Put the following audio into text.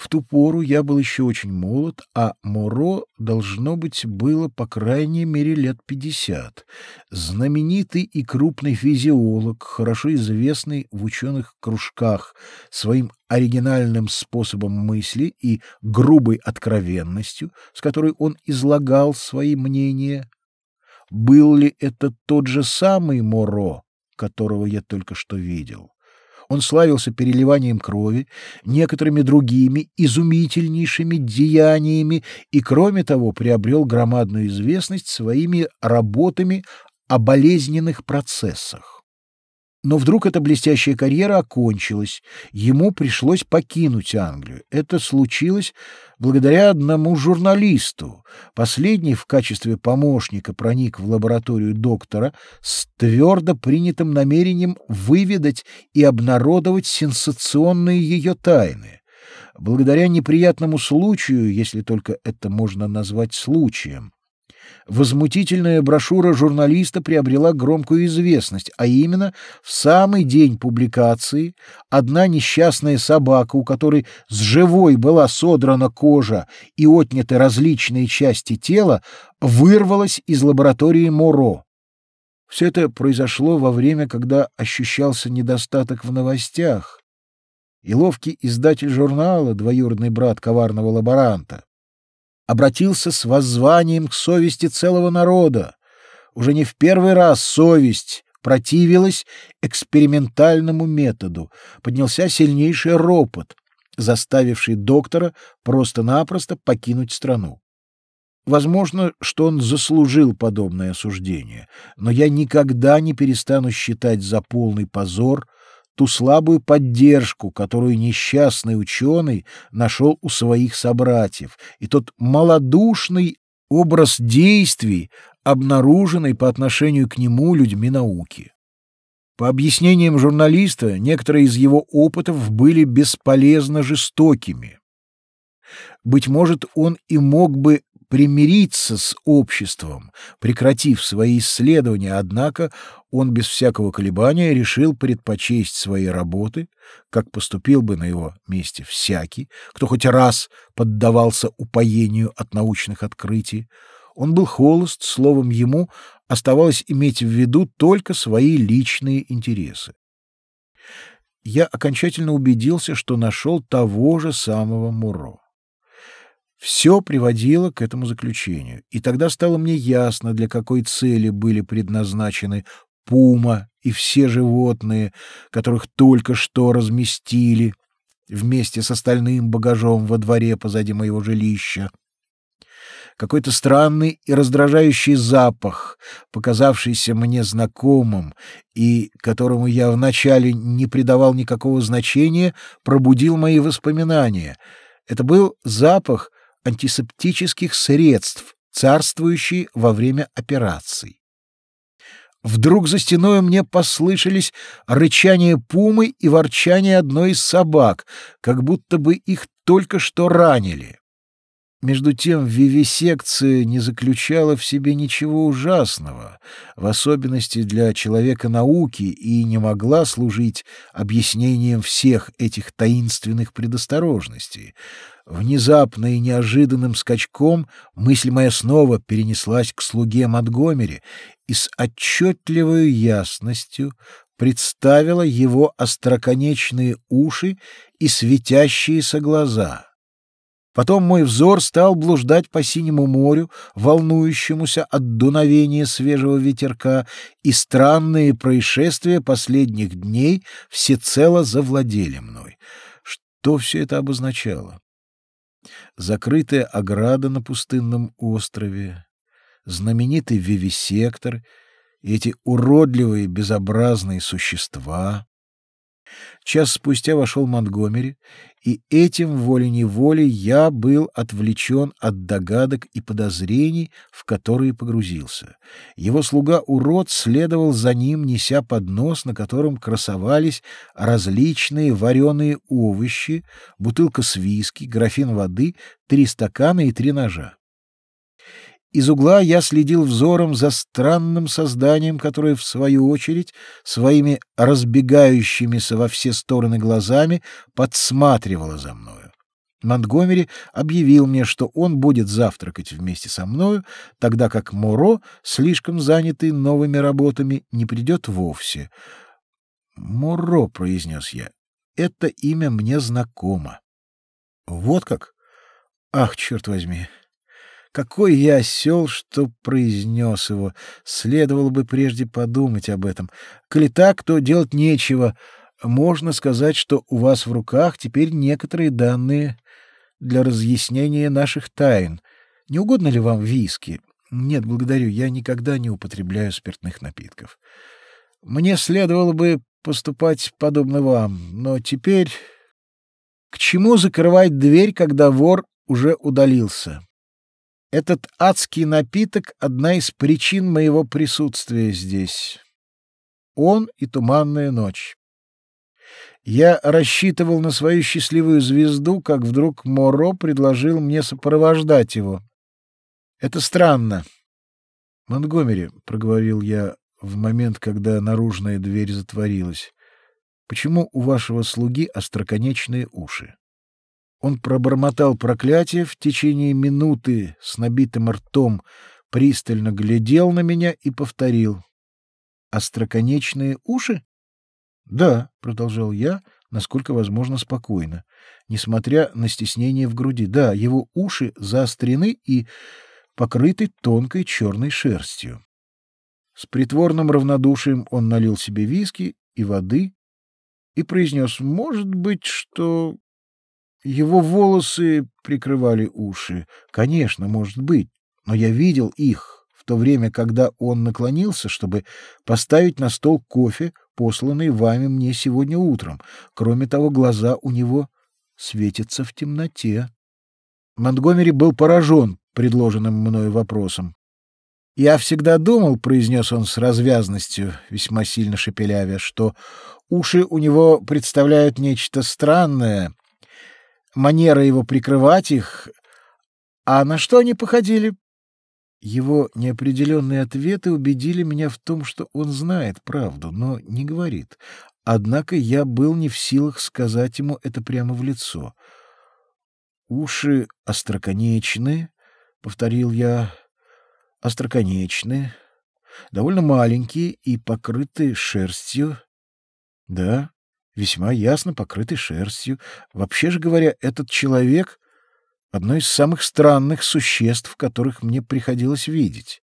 В ту пору я был еще очень молод, а Моро, должно быть, было по крайней мере лет пятьдесят. Знаменитый и крупный физиолог, хорошо известный в ученых кружках своим оригинальным способом мысли и грубой откровенностью, с которой он излагал свои мнения. Был ли это тот же самый Моро, которого я только что видел? Он славился переливанием крови, некоторыми другими изумительнейшими деяниями и, кроме того, приобрел громадную известность своими работами о болезненных процессах. Но вдруг эта блестящая карьера окончилась, ему пришлось покинуть Англию. Это случилось благодаря одному журналисту. Последний в качестве помощника проник в лабораторию доктора с твердо принятым намерением выведать и обнародовать сенсационные ее тайны. Благодаря неприятному случаю, если только это можно назвать случаем, возмутительная брошюра журналиста приобрела громкую известность, а именно в самый день публикации одна несчастная собака, у которой с живой была содрана кожа и отняты различные части тела, вырвалась из лаборатории Моро. Все это произошло во время, когда ощущался недостаток в новостях, и ловкий издатель журнала, двоюродный брат коварного лаборанта, обратился с воззванием к совести целого народа. Уже не в первый раз совесть противилась экспериментальному методу. Поднялся сильнейший ропот, заставивший доктора просто-напросто покинуть страну. Возможно, что он заслужил подобное осуждение, но я никогда не перестану считать за полный позор ту слабую поддержку, которую несчастный ученый нашел у своих собратьев, и тот малодушный образ действий, обнаруженный по отношению к нему людьми науки. По объяснениям журналиста, некоторые из его опытов были бесполезно жестокими. Быть может, он и мог бы примириться с обществом, прекратив свои исследования, однако он без всякого колебания решил предпочесть свои работы, как поступил бы на его месте всякий, кто хоть раз поддавался упоению от научных открытий. Он был холост, словом, ему оставалось иметь в виду только свои личные интересы. Я окончательно убедился, что нашел того же самого Муро. Все приводило к этому заключению, и тогда стало мне ясно, для какой цели были предназначены пума и все животные, которых только что разместили вместе с остальным багажом во дворе позади моего жилища. Какой-то странный и раздражающий запах, показавшийся мне знакомым и которому я вначале не придавал никакого значения, пробудил мои воспоминания. Это был запах антисептических средств, царствующий во время операций. Вдруг за стеной мне послышались рычание пумы и ворчание одной из собак, как будто бы их только что ранили. Между тем, вивисекция не заключала в себе ничего ужасного, в особенности для человека науки, и не могла служить объяснением всех этих таинственных предосторожностей. Внезапно и неожиданным скачком мысль моя снова перенеслась к слуге Монтгомери и с отчетливой ясностью представила его остроконечные уши и светящиеся глаза. Потом мой взор стал блуждать по синему морю, волнующемуся от дуновения свежего ветерка, и странные происшествия последних дней всецело завладели мной. Что все это обозначало? Закрытая ограда на пустынном острове, знаменитый вивисектор эти уродливые безобразные существа, Час спустя вошел Монтгомери, и этим волей-неволей я был отвлечен от догадок и подозрений, в которые погрузился. Его слуга-урод следовал за ним, неся поднос, на котором красовались различные вареные овощи, бутылка с виски, графин воды, три стакана и три ножа. Из угла я следил взором за странным созданием, которое, в свою очередь, своими разбегающимися во все стороны глазами подсматривало за мною. Монтгомери объявил мне, что он будет завтракать вместе со мною, тогда как Моро, слишком занятый новыми работами, не придет вовсе. «Моро», — произнес я, — «это имя мне знакомо». «Вот как? Ах, черт возьми! Какой я осел, что произнес его! Следовало бы прежде подумать об этом. Коли так, то делать нечего. Можно сказать, что у вас в руках теперь некоторые данные для разъяснения наших тайн. Не угодно ли вам виски? Нет, благодарю, я никогда не употребляю спиртных напитков. Мне следовало бы поступать подобно вам, но теперь к чему закрывать дверь, когда вор уже удалился? Этот адский напиток — одна из причин моего присутствия здесь. Он и туманная ночь. Я рассчитывал на свою счастливую звезду, как вдруг Моро предложил мне сопровождать его. Это странно. Монтгомери, — проговорил я в момент, когда наружная дверь затворилась, — почему у вашего слуги остроконечные уши? Он пробормотал проклятие в течение минуты с набитым ртом, пристально глядел на меня и повторил. «Остроконечные уши?» Да, продолжал я, насколько возможно спокойно, несмотря на стеснение в груди. Да, его уши заострены и покрыты тонкой черной шерстью. С притворным равнодушием он налил себе виски и воды и произнес: "Может быть, что его волосы прикрывали уши. Конечно, может быть, но я видел их в то время, когда он наклонился, чтобы поставить на стол кофе, посланный вами мне сегодня утром. Кроме того, глаза у него светятся в темноте. Монтгомери был поражен предложенным мною вопросом. «Я всегда думал», — произнес он с развязностью, весьма сильно шепелявя, что уши у него представляют нечто странное, манера его прикрывать их. А на что они походили? Его неопределенные ответы убедили меня в том, что он знает правду, но не говорит. Однако я был не в силах сказать ему это прямо в лицо. «Уши остроконечные», — повторил я, — «остроконечные, довольно маленькие и покрыты шерстью». «Да, весьма ясно покрыты шерстью. Вообще же говоря, этот человек одно из самых странных существ, которых мне приходилось видеть.